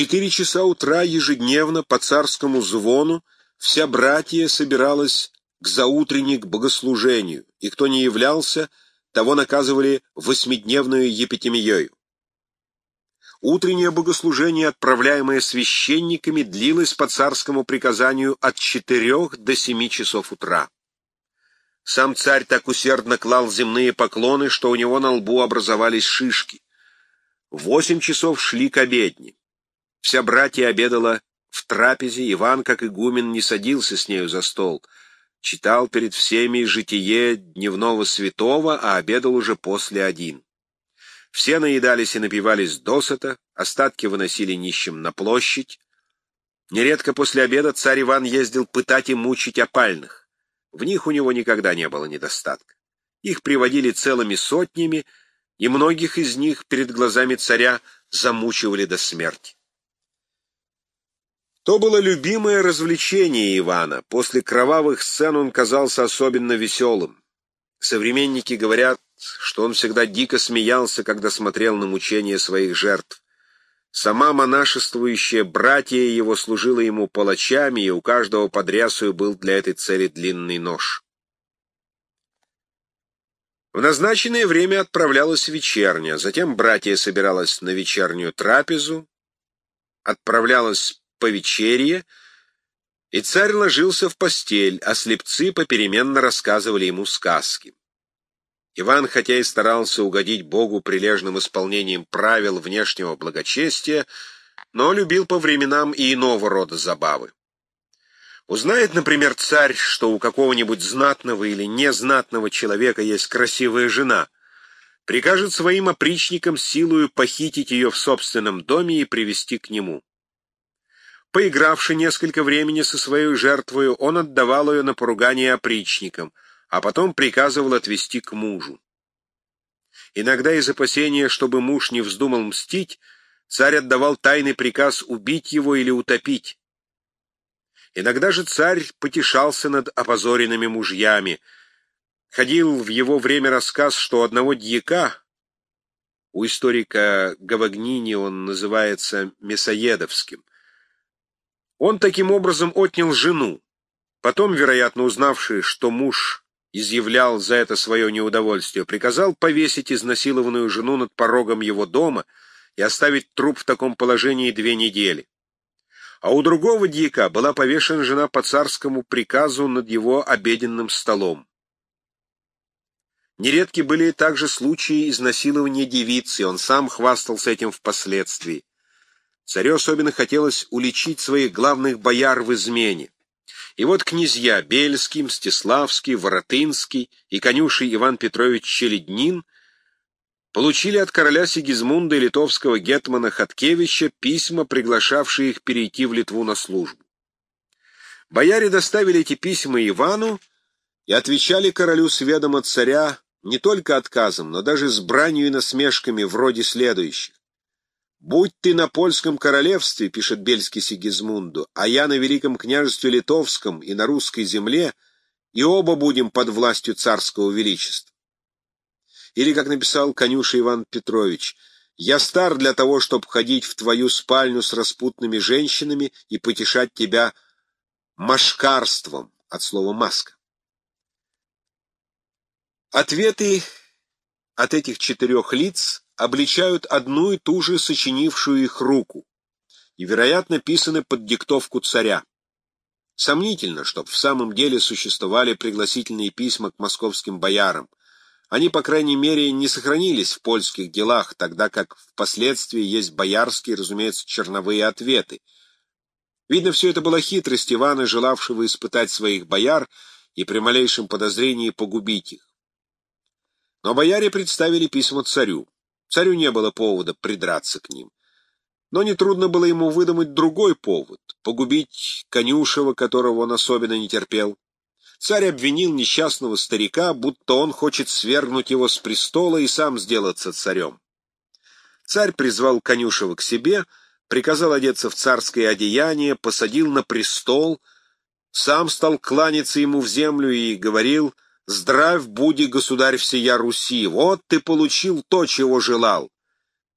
четыре часа утра ежедневно по царскому звону вся братья собиралась к заутренник богослужению, и кто не являлся, того наказывали восьмидневную епитемией. Утреннее богослужение, отправляемое священниками, длилось по царскому приказанию от четырех до семи часов утра. Сам царь так усердно клал земные поклоны, что у него на лбу образовались шишки. Восемь часов шли к обедне. Вся братья обедала в трапезе, Иван, как игумен, не садился с нею за стол. Читал перед всеми житие дневного святого, а обедал уже после один. Все наедались и напивались досыта, остатки выносили нищим на площадь. Нередко после обеда царь Иван ездил пытать и мучить опальных. В них у него никогда не было недостатка. Их приводили целыми сотнями, и многих из них перед глазами царя замучивали до смерти. То было любимое развлечение Ивана. После кровавых сцен он казался особенно веселым. Современники говорят, что он всегда дико смеялся, когда смотрел на мучения своих жертв. Сама монашествующая братья его служила ему палачами, и у каждого под был для этой цели длинный нож. В назначенное время отправлялась вечерня, затем братья собиралась на вечернюю трапезу, отправлялась по вечерье, и царь ложился в постель, а слепцы попеременно рассказывали ему сказки. Иван, хотя и старался угодить Богу прилежным исполнением правил внешнего благочестия, но любил по временам и иного рода забавы. Узнает, например, царь, что у какого-нибудь знатного или незнатного человека есть красивая жена, прикажет своим опричникам силою похитить ее в собственном доме и привести к нему. Поигравши несколько времени со своей жертвой, он отдавал ее на поругание опричникам — а потом приказывал отвести к мужу. Иногда из опасения, чтобы муж не вздумал мстить, царь отдавал тайный приказ убить его или утопить. Иногда же царь потешался над опозоренными мужьями. Ходил в его время рассказ, что одного дьяка, у историка Гавагнини он называется Мясоедовским, он таким образом отнял жену. Потом, вероятно, узнавший, что муж изъявлял за это свое неудовольствие, приказал повесить изнасилованную жену над порогом его дома и оставить труп в таком положении две недели. А у другого дьяка была повешена жена по царскому приказу над его обеденным столом. Нередки были также случаи изнасилования девицы, он сам хвастался этим впоследствии. Царю особенно хотелось уличить своих главных бояр в измене. И вот князья Бельский, Мстиславский, Воротынский и конюший Иван Петрович Челеднин получили от короля Сигизмунда и литовского гетмана Хаткевича письма, приглашавшие их перейти в Литву на службу. Бояре доставили эти письма Ивану и отвечали королю с ведома царя не только отказом, но даже с бранью и насмешками вроде следующих. «Будь ты на польском королевстве, — пишет Бельский Сигизмунду, — а я на Великом княжестве Литовском и на русской земле, и оба будем под властью царского величества». Или, как написал конюша Иван Петрович, «Я стар для того, чтобы ходить в твою спальню с распутными женщинами и потешать тебя машкарством» от слова «маска». Ответы от этих четырех лиц обличают одну и ту же сочинившую их руку и, вероятно, писаны под диктовку царя. Сомнительно, чтоб в самом деле существовали пригласительные письма к московским боярам. Они, по крайней мере, не сохранились в польских делах, тогда как впоследствии есть боярские, разумеется, черновые ответы. Видно, все это была хитрость Ивана, желавшего испытать своих бояр и при малейшем подозрении погубить их. Но бояре представили письма царю. Царю не было повода придраться к ним. Но нетрудно было ему выдумать другой повод — погубить конюшева, которого он особенно не терпел. Царь обвинил несчастного старика, будто он хочет свергнуть его с престола и сам сделаться царем. Царь призвал конюшева к себе, приказал одеться в царское одеяние, посадил на престол, сам стал кланяться ему в землю и говорил — Здравь буди, государь всея Руси, вот ты получил то, чего желал.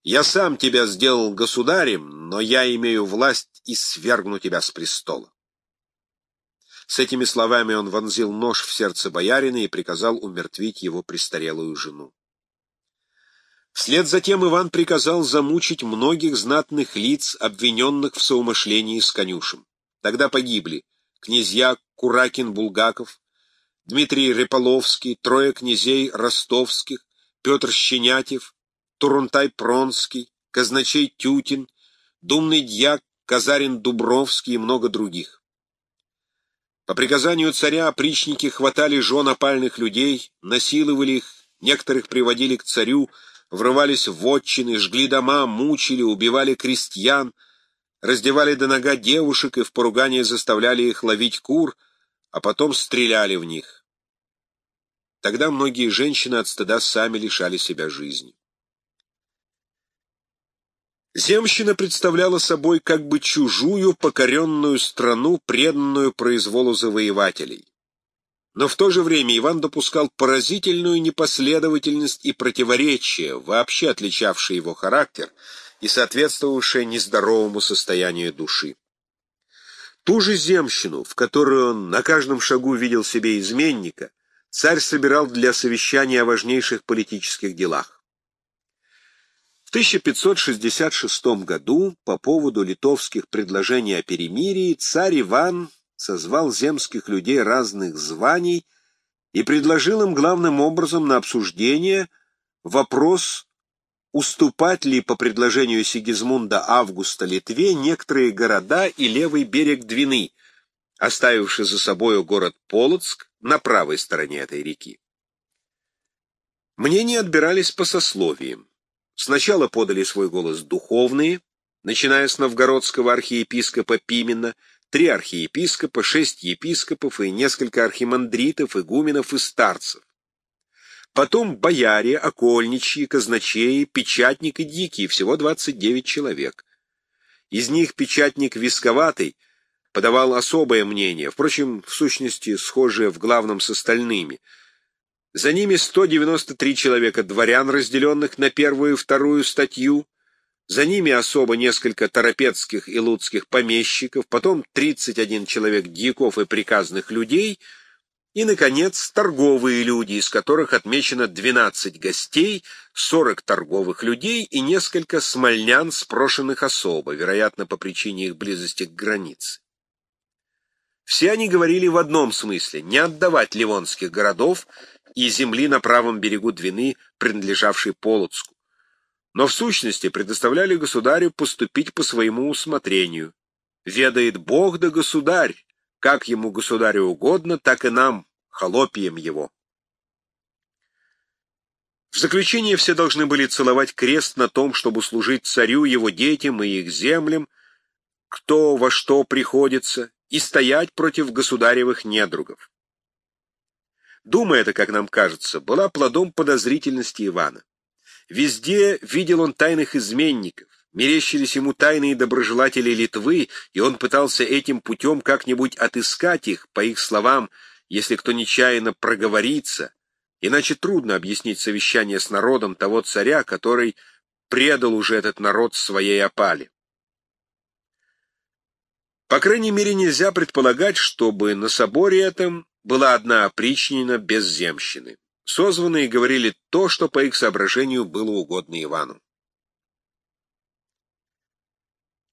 Я сам тебя сделал государем, но я имею власть и свергну тебя с престола. С этими словами он вонзил нож в сердце боярина и приказал умертвить его престарелую жену. Вслед за тем Иван приказал замучить многих знатных лиц, обвиненных в соумышлении с конюшем. Тогда погибли князья Куракин-Булгаков, Дмитрий Реполовский, трое князей ростовских, Петр Щенятев, Турунтай-Пронский, казначей Тютин, думный дьяк Казарин-Дубровский и много других. По приказанию царя опричники хватали жен опальных людей, насиловали их, некоторых приводили к царю, врывались в отчины, жгли дома, мучили, убивали крестьян, раздевали до нога девушек и в поругание заставляли их ловить кур, а потом стреляли в них. Тогда многие женщины от стыда сами лишали себя жизни. Земщина представляла собой как бы чужую покоренную страну, преданную произволу завоевателей. Но в то же время Иван допускал поразительную непоследовательность и противоречие, вообще отличавшие его характер и соответствовавшее нездоровому состоянию души. Ту же земщину, в которой он на каждом шагу видел себе изменника, царь собирал для совещания о важнейших политических делах. 1566 году по поводу литовских предложений о перемирии царь Иван созвал земских людей разных званий и предложил им главным образом на обсуждение вопрос, уступать ли по предложению Сигизмунда Августа Литве некоторые города и левый берег Двины, оставивший за собою город Полоцк на правой стороне этой реки. Мнения отбирались по сословиям. Сначала подали свой голос духовные, начиная с новгородского архиепископа Пимена, три архиепископа, шесть епископов и несколько архимандритов, игуменов и старцев. Потом бояре, окольничьи, казначеи, печатник и дикие, всего 29 человек. Из них печатник Висковатый подавал особое мнение, впрочем, в сущности, схожее в главном с остальными — за ними 193 человека дворян, разделенных на первую и вторую статью. За ними особо несколько торопецких и луцких помещиков, потом 31 человек дьяков и приказных людей, и, наконец, торговые люди, из которых отмечено 12 гостей, 40 торговых людей и несколько смольнян, спрошенных особо, вероятно, по причине их близости к границе. Все они говорили в одном смысле — не отдавать ливонских городов и земли на правом берегу Двины, принадлежавшей Полоцку, но в сущности предоставляли государю поступить по своему усмотрению. Ведает Бог да государь, как ему государю угодно, так и нам, холопием его. В заключение все должны были целовать крест на том, чтобы служить царю, его детям и их землям, кто во что приходится, и стоять против государевых недругов. Дума эта, как нам кажется, была плодом подозрительности Ивана. Везде видел он тайных изменников, мерещились ему тайные доброжелатели Литвы, и он пытался этим путем как-нибудь отыскать их, по их словам, если кто нечаянно проговорится, иначе трудно объяснить совещание с народом того царя, который предал уже этот народ своей опале. По крайней мере, нельзя предполагать, чтобы на соборе этом была одна опричнина без земщины. Созванные говорили то, что по их соображению было угодно Ивану.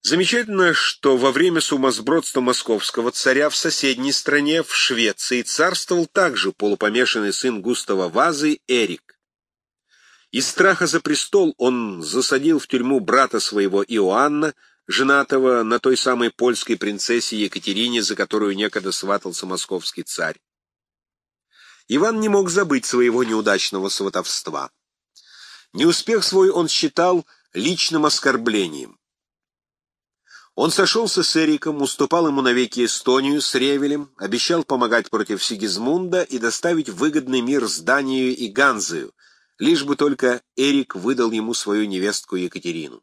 Замечательно, что во время сумасбродства московского царя в соседней стране, в Швеции, царствовал также полупомешанный сын Густава Вазы Эрик. Из страха за престол он засадил в тюрьму брата своего Иоанна, женатого на той самой польской принцессе Екатерине, за которую некогда сватался московский царь. Иван не мог забыть своего неудачного сватовства. Неуспех свой он считал личным оскорблением. Он сошелся с Эриком, уступал ему навеки Эстонию с Ревелем, обещал помогать против Сигизмунда и доставить выгодный мир с Данией и Ганзою, лишь бы только Эрик выдал ему свою невестку Екатерину.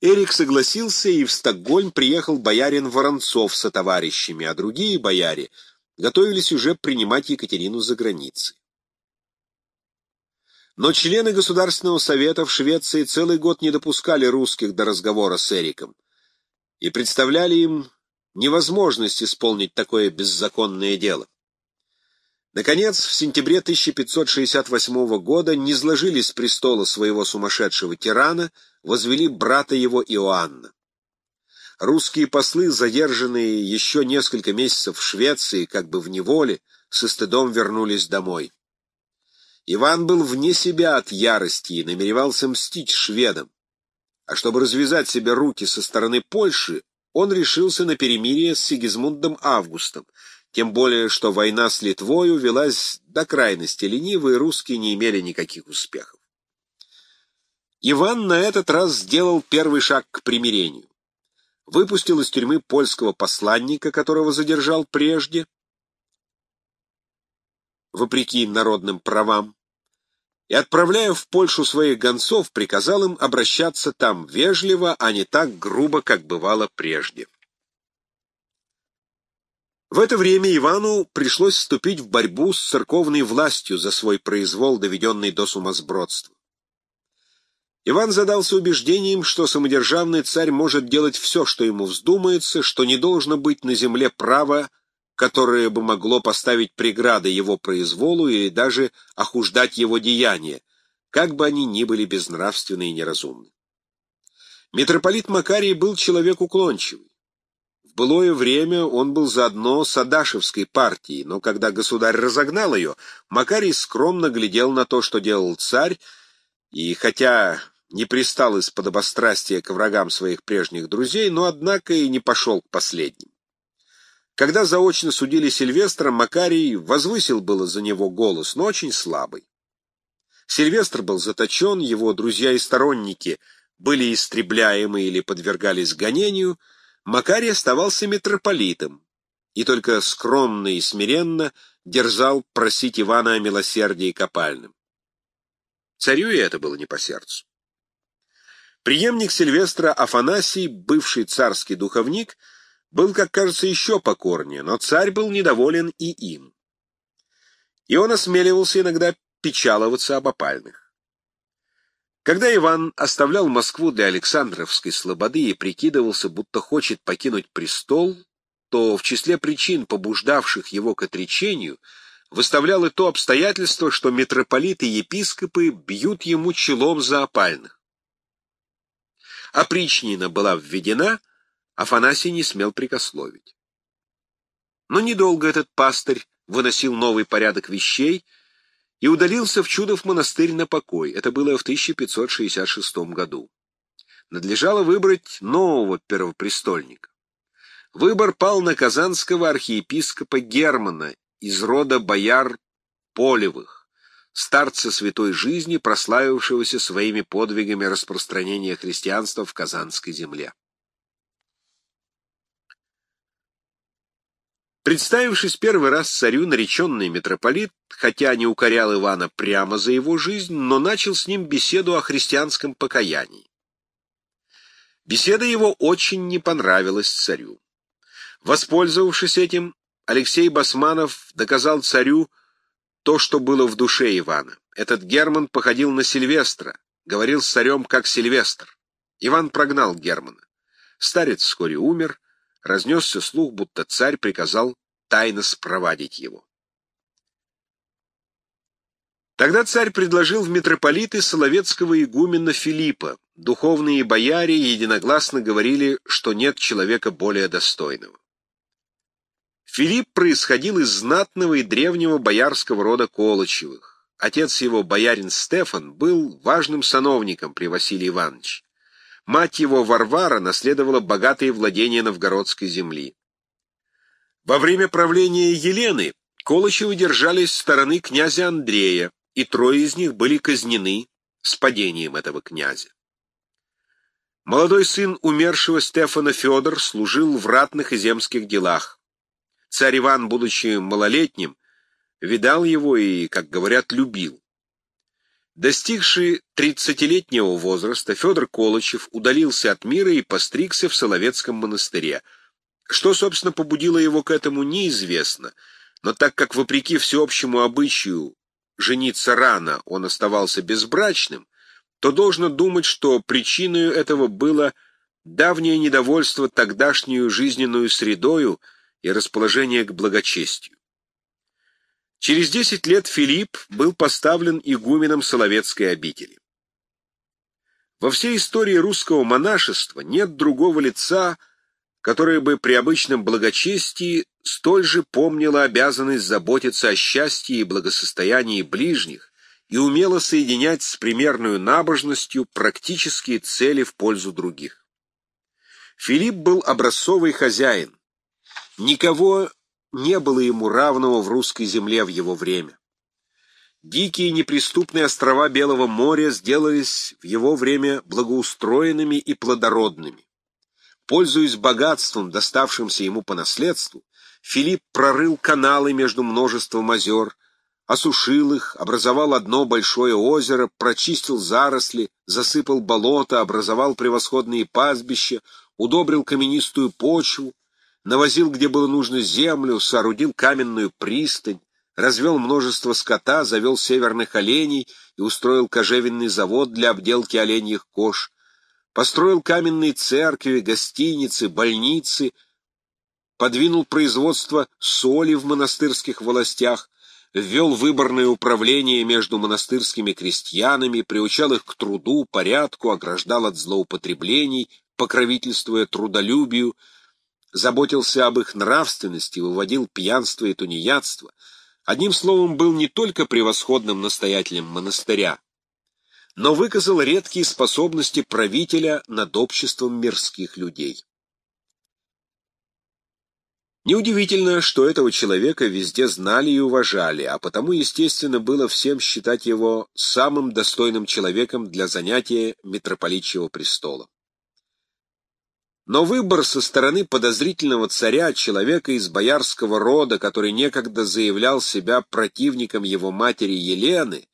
Эрик согласился, и в Стокгольм приехал боярин Воронцов со товарищами, а другие бояре готовились уже принимать Екатерину за границей. Но члены Государственного совета в Швеции целый год не допускали русских до разговора с Эриком и представляли им невозможность исполнить такое беззаконное дело. Наконец, в сентябре 1568 года не сложили с престола своего сумасшедшего тирана, возвели брата его Иоанна. Русские послы, задержанные еще несколько месяцев в Швеции, как бы в неволе, со стыдом вернулись домой. Иван был вне себя от ярости и намеревался мстить шведам. А чтобы развязать себе руки со стороны Польши, он решился на перемирие с Сигизмундом Августом, тем более, что война с Литвою велась до крайности лениво, и русские не имели никаких успехов. Иван на этот раз сделал первый шаг к примирению. Выпустил из тюрьмы польского посланника, которого задержал прежде, вопреки народным правам, и, отправляя в Польшу своих гонцов, приказал им обращаться там вежливо, а не так грубо, как бывало прежде. В это время Ивану пришлось вступить в борьбу с церковной властью за свой произвол, доведенный до сумасбродства. Иван задался убеждением, что самодержавный царь может делать все, что ему вздумается, что не должно быть на земле права, которое бы могло поставить преграды его произволу или даже охуждать его деяния, как бы они ни были безнравственны и неразумны. Митрополит Макарий был человек уклончивый. В былое время он был заодно с Адашевской партией, но когда государь разогнал ее, Макарий скромно глядел на то, что делал царь, и хотя не пристал из подобострастия к врагам своих прежних друзей, но, однако, и не пошел к последним. Когда заочно судили Сильвестра, Макарий возвысил было за него голос, но очень слабый. Сильвестр был заточен, его друзья и сторонники были истребляемы или подвергались гонению — Макарий оставался митрополитом и только скромно и смиренно дерзал просить Ивана о милосердии копальным. Царю и это было не по сердцу. Преемник Сильвестра Афанасий, бывший царский духовник, был, как кажется, еще покорнее, но царь был недоволен и им. И он осмеливался иногда печаловаться об опальных. Когда Иван оставлял Москву для Александровской слободы и прикидывался, будто хочет покинуть престол, то в числе причин, побуждавших его к отречению, выставлял и то обстоятельство, что митрополиты и епископы бьют ему челом за опальных. Опричнина была введена, Афанасий не смел прикословить. Но недолго этот пастырь выносил новый порядок вещей — и удалился в Чудов монастырь на покой. Это было в 1566 году. Надлежало выбрать нового первопрестольника. Выбор пал на казанского архиепископа Германа из рода бояр Полевых, старца святой жизни, прославившегося своими подвигами распространения христианства в Казанской земле. Представившись первый раз царю, нареченный митрополит, хотя не укорял Ивана прямо за его жизнь, но начал с ним беседу о христианском покаянии. Беседа его очень не понравилась царю. Воспользовавшись этим, Алексей Басманов доказал царю то, что было в душе Ивана. Этот Герман походил на Сильвестра, говорил с царем как Сильвестр. Иван прогнал Германа. Старец вскоре умер, разнесся слух, будто царь приказал тайно спровадить его. Тогда царь предложил в митрополиты Соловецкого игумена Филиппа. Духовные бояре единогласно говорили, что нет человека более достойного. Филипп происходил из знатного и древнего боярского рода Колычевых. Отец его, боярин Стефан, был важным сановником при Василии Ивановиче. Мать его, Варвара, наследовала богатые владения новгородской земли. Во время правления Елены Колычевы держались стороны князя Андрея, и трое из них были казнены с падением этого князя. Молодой сын умершего Стефана Федор служил в ратных и земских делах. Царь Иван, будучи малолетним, видал его и, как говорят, любил. Достигший тридцатилетнего возраста, Федор Колычев удалился от мира и постригся в Соловецком монастыре. Что, собственно, побудило его к этому, неизвестно, но так как, вопреки всеобщему обычаю, жениться рано, он оставался безбрачным, то должно думать, что причиной этого было давнее недовольство тогдашнюю жизненную средою и расположение к благочестию. Через десять лет Филипп был поставлен игуменом Соловецкой обители. Во всей истории русского монашества нет другого лица, которое бы при обычном благочестии столь же помнило обязанность заботиться о счастье и благосостоянии ближних, и умела соединять с примерной набожностью практические цели в пользу других. Филипп был образцовый хозяин. Никого не было ему равного в русской земле в его время. Дикие неприступные острова Белого моря сделались в его время благоустроенными и плодородными. Пользуясь богатством, доставшимся ему по наследству, Филипп прорыл каналы между множеством озер, осушил их, образовал одно большое озеро, прочистил заросли, засыпал болото, образовал превосходные пастбища, удобрил каменистую почву, навозил, где было нужно, землю, соорудил каменную пристань, развел множество скота, завел северных оленей и устроил кожевенный завод для обделки оленьих кож, построил каменные церкви, гостиницы, больницы, подвинул производство соли в монастырских властях, ввел выборное управление между монастырскими крестьянами, приучал их к труду, порядку, ограждал от злоупотреблений, покровительствуя трудолюбию, заботился об их нравственности, выводил пьянство и тунеядство. Одним словом, был не только превосходным настоятелем монастыря, но выказал редкие способности правителя над обществом мирских людей. Неудивительно, что этого человека везде знали и уважали, а потому, естественно, было всем считать его самым достойным человеком для занятия митрополичьего престола. Но выбор со стороны подозрительного царя, человека из боярского рода, который некогда заявлял себя противником его матери Елены,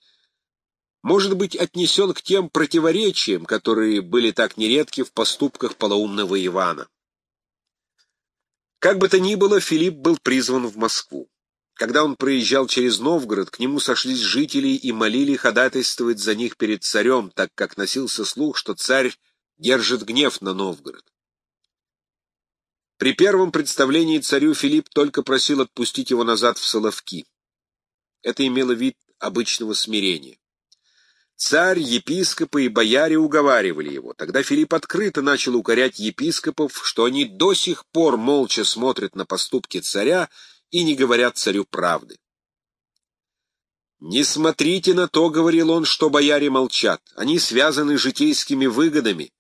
может быть отнесен к тем противоречиям, которые были так нередки в поступках полоумного Ивана. Как бы то ни было, Филипп был призван в Москву. Когда он проезжал через Новгород, к нему сошлись жители и молили ходатайствовать за них перед царем, так как носился слух, что царь держит гнев на Новгород. При первом представлении царю Филипп только просил отпустить его назад в Соловки. Это имело вид обычного смирения. Царь, епископы и бояре уговаривали его. Тогда Филипп открыто начал укорять епископов, что они до сих пор молча смотрят на поступки царя и не говорят царю правды. «Не смотрите на то, — говорил он, — что бояре молчат. Они связаны житейскими выгодами.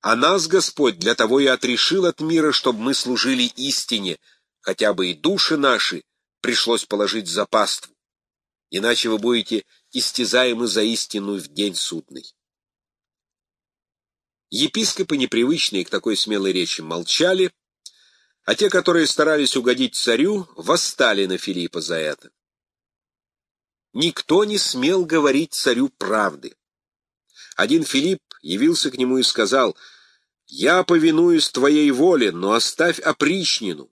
А нас Господь для того и отрешил от мира, чтобы мы служили истине, хотя бы и души наши пришлось положить за паству. Иначе вы будете истязаемы за истину в день судный. Епископы, непривычные к такой смелой речи, молчали, а те, которые старались угодить царю, восстали на Филиппа за это. Никто не смел говорить царю правды. Один Филипп явился к нему и сказал, «Я повинуюсь твоей воле, но оставь опричнину,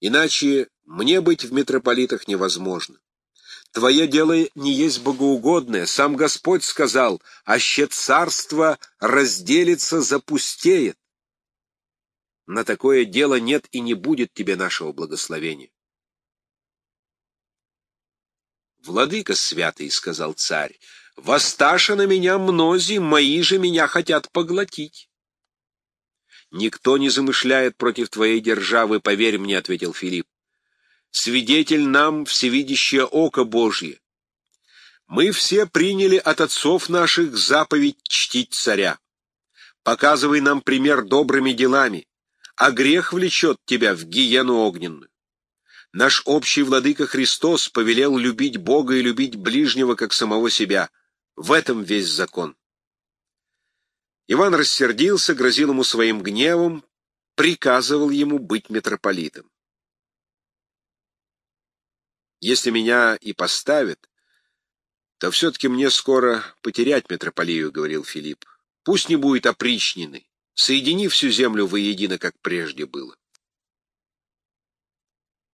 иначе мне быть в митрополитах невозможно». Твое дело не есть богоугодное. Сам Господь сказал, аще царство разделится, запустеет. На такое дело нет и не будет тебе нашего благословения. «Владыка святый», — сказал царь, — «воссташа на меня мнози, мои же меня хотят поглотить». «Никто не замышляет против твоей державы, поверь мне», — ответил Филипп свидетель нам всевидящее око Божье. Мы все приняли от отцов наших заповедь чтить царя. Показывай нам пример добрыми делами, а грех влечет тебя в гиену огненную. Наш общий владыка Христос повелел любить Бога и любить ближнего, как самого себя. В этом весь закон. Иван рассердился, грозил ему своим гневом, приказывал ему быть митрополитом. Если меня и поставят, то все-таки мне скоро потерять митрополию, — говорил Филипп. Пусть не будет опричнины. Соедини всю землю воедино, как прежде было.